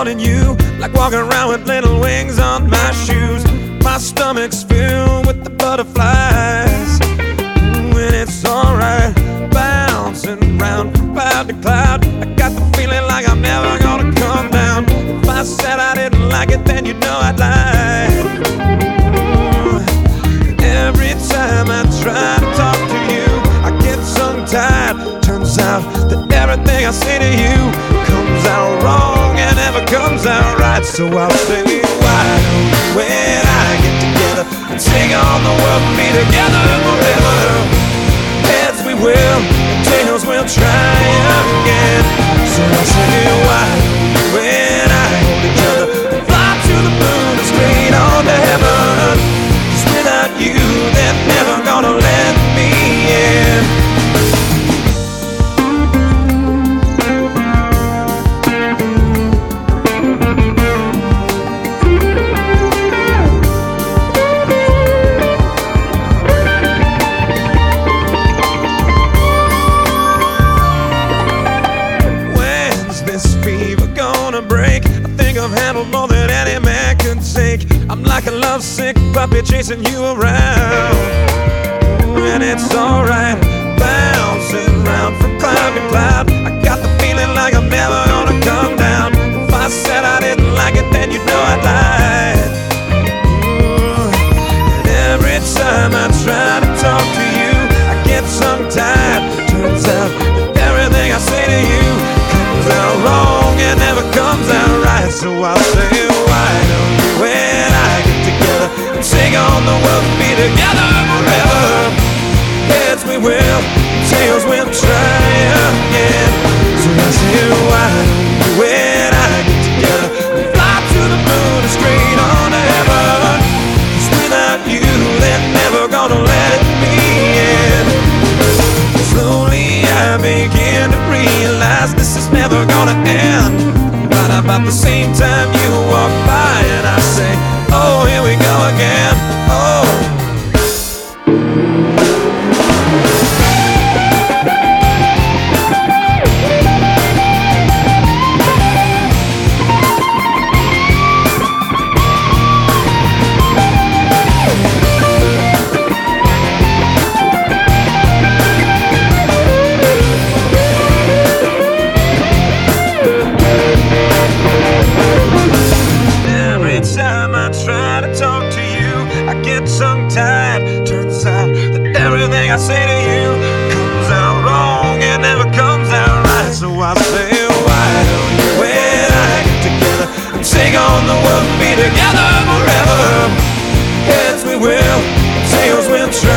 wanting you, like walking around with little wings on my shoes. My stomach's filled with the butterflies. When it's alright, bouncing round cloud to cloud. I got the feeling like I'm never gonna come down. If I said I didn't like it, then you know I'd lie. Every time I try to talk to you, I get tongue tied. Turns out that everything I say to you comes out wrong and never comes out right. So I'll say, why don't we, when I get together and take on the world be together forever? Heads we will, handled more than any man can take. I'm like a lovesick puppy chasing you around. And it's alright, together forever? Heads we will, tails we'll try again. So I say, why don't I get together and fly to the moon and straight on to heaven? 'Cause without you, they're never gonna let me in. Slowly I begin to realize this is never gonna end. About the same time you walk by and I say, Oh, here we go again. get tongue tied. Turns out that everything I say to you comes out wrong, it never comes out right. So I say, why don't you and I get together and take on the world, and be together forever? Heads we will, tails we'll try.